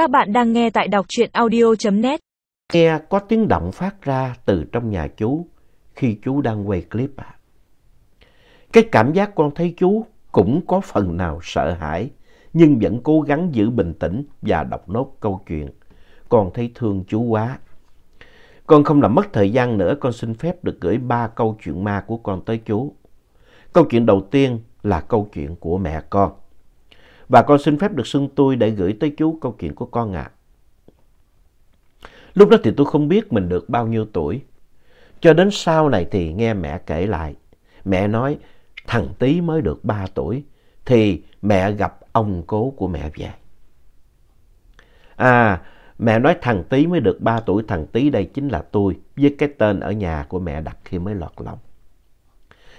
Các bạn đang nghe tại đọc truyện audio.net. Nghe có tiếng động phát ra từ trong nhà chú khi chú đang quay clip à. Cái cảm giác con thấy chú cũng có phần nào sợ hãi nhưng vẫn cố gắng giữ bình tĩnh và đọc nốt câu chuyện. Con thấy thương chú quá. Con không làm mất thời gian nữa, con xin phép được gửi ba câu chuyện ma của con tới chú. Câu chuyện đầu tiên là câu chuyện của mẹ con. Và con xin phép được xưng tôi để gửi tới chú câu chuyện của con ạ. À. Lúc đó thì tôi không biết mình được bao nhiêu tuổi. Cho đến sau này thì nghe mẹ kể lại. Mẹ nói thằng Tý mới được 3 tuổi thì mẹ gặp ông cố của mẹ về. À, mẹ nói thằng Tý mới được 3 tuổi, thằng Tý đây chính là tôi với cái tên ở nhà của mẹ đặt khi mới lọt lòng.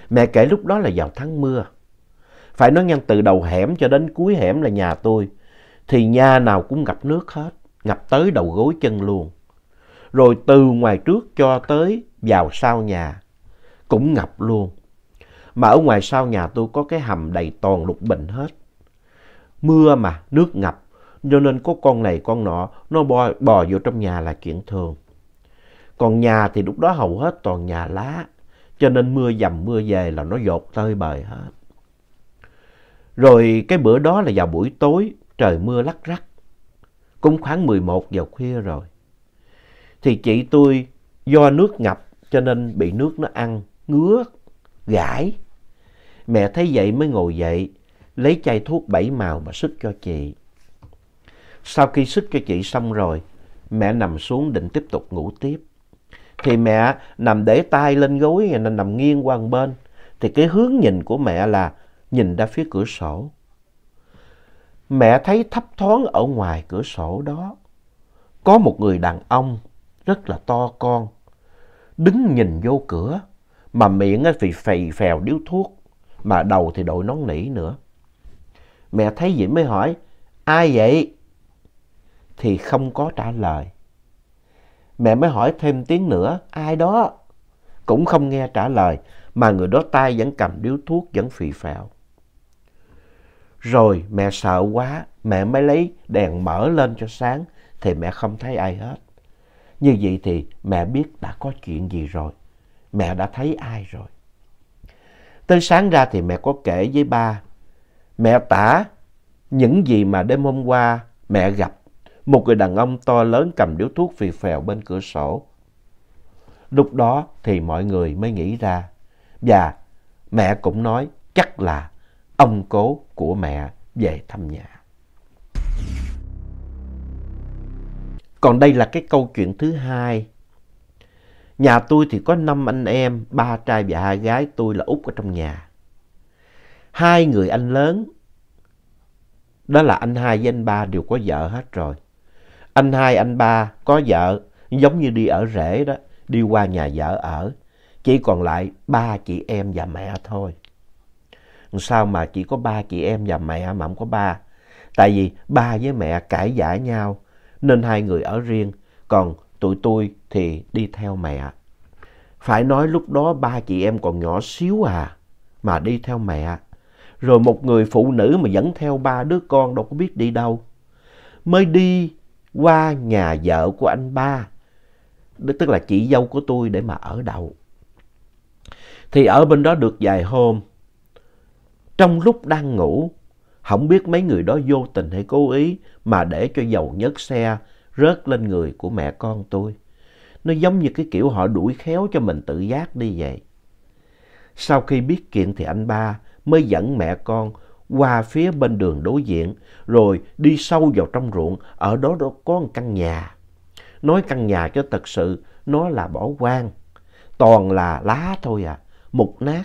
Mẹ kể lúc đó là vào tháng mưa. Phải nói ngang từ đầu hẻm cho đến cuối hẻm là nhà tôi. Thì nhà nào cũng ngập nước hết, ngập tới đầu gối chân luôn. Rồi từ ngoài trước cho tới vào sau nhà cũng ngập luôn. Mà ở ngoài sau nhà tôi có cái hầm đầy toàn lục bình hết. Mưa mà, nước ngập, cho nên có con này con nọ, nó bò, bò vô trong nhà là chuyện thường. Còn nhà thì lúc đó hầu hết toàn nhà lá, cho nên mưa dầm mưa về là nó dột tơi bời hết. Rồi cái bữa đó là vào buổi tối, trời mưa lắc rắc. Cũng khoảng 11 giờ khuya rồi. Thì chị tôi do nước ngập cho nên bị nước nó ăn, ngứa, gãi. Mẹ thấy vậy mới ngồi dậy, lấy chai thuốc bảy màu mà sức cho chị. Sau khi sức cho chị xong rồi, mẹ nằm xuống định tiếp tục ngủ tiếp. Thì mẹ nằm để tay lên gối, nên nằm nghiêng qua một bên. Thì cái hướng nhìn của mẹ là nhìn ra phía cửa sổ. Mẹ thấy thấp thoáng ở ngoài cửa sổ đó. Có một người đàn ông rất là to con. Đứng nhìn vô cửa mà miệng thì phì phèo điếu thuốc mà đầu thì đội nón nỉ nữa. Mẹ thấy vậy mới hỏi, ai vậy? Thì không có trả lời. Mẹ mới hỏi thêm tiếng nữa, ai đó? Cũng không nghe trả lời, mà người đó tay vẫn cầm điếu thuốc, vẫn phì phèo. Rồi mẹ sợ quá, mẹ mới lấy đèn mở lên cho sáng, thì mẹ không thấy ai hết. Như vậy thì mẹ biết đã có chuyện gì rồi, mẹ đã thấy ai rồi. Tới sáng ra thì mẹ có kể với ba, mẹ tả những gì mà đêm hôm qua mẹ gặp một người đàn ông to lớn cầm điếu thuốc phì phèo bên cửa sổ. Lúc đó thì mọi người mới nghĩ ra và mẹ cũng nói chắc là ông cố của mẹ về thăm nhà. Còn đây là cái câu chuyện thứ hai. Nhà tôi thì có năm anh em, ba trai và hai gái, tôi là út ở trong nhà. Hai người anh lớn, đó là anh hai với anh ba đều có vợ hết rồi. Anh hai, anh ba có vợ, giống như đi ở rể đó, đi qua nhà vợ ở. Chỉ còn lại ba chị em và mẹ thôi. Sao mà chỉ có ba chị em và mẹ mà không có ba? Tại vì ba với mẹ cãi giả nhau nên hai người ở riêng, còn tụi tôi thì đi theo mẹ. Phải nói lúc đó ba chị em còn nhỏ xíu à, mà đi theo mẹ. Rồi một người phụ nữ mà dẫn theo ba đứa con đâu có biết đi đâu. Mới đi qua nhà vợ của anh ba, tức là chị dâu của tôi để mà ở đậu. Thì ở bên đó được vài hôm, trong lúc đang ngủ, không biết mấy người đó vô tình hay cố ý mà để cho dầu nhớt xe rớt lên người của mẹ con tôi. Nó giống như cái kiểu họ đuổi khéo cho mình tự giác đi vậy. Sau khi biết chuyện thì anh ba mới dẫn mẹ con qua phía bên đường đối diện rồi đi sâu vào trong ruộng. Ở đó, đó có một căn nhà. Nói căn nhà cho thật sự nó là bỏ hoang. Toàn là lá thôi à, mục nát.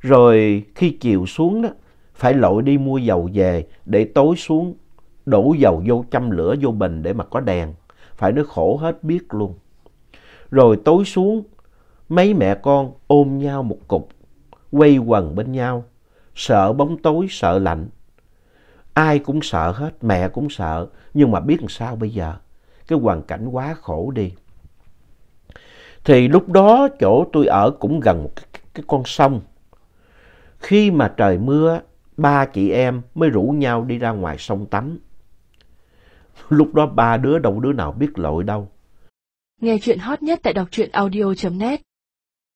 Rồi khi chiều xuống đó, phải lội đi mua dầu về để tối xuống đổ dầu vô châm lửa vô bình để mà có đèn. Phải nó khổ hết biết luôn. Rồi tối xuống, mấy mẹ con ôm nhau một cục, quay quần bên nhau, sợ bóng tối, sợ lạnh. Ai cũng sợ hết, mẹ cũng sợ, nhưng mà biết làm sao bây giờ. Cái hoàn cảnh quá khổ đi. Thì lúc đó chỗ tôi ở cũng gần một cái, cái con sông. Khi mà trời mưa, ba chị em mới rủ nhau đi ra ngoài sông tắm. Lúc đó ba đứa đâu đứa nào biết lội đâu. Nghe chuyện hot nhất tại đọc truyện audio.net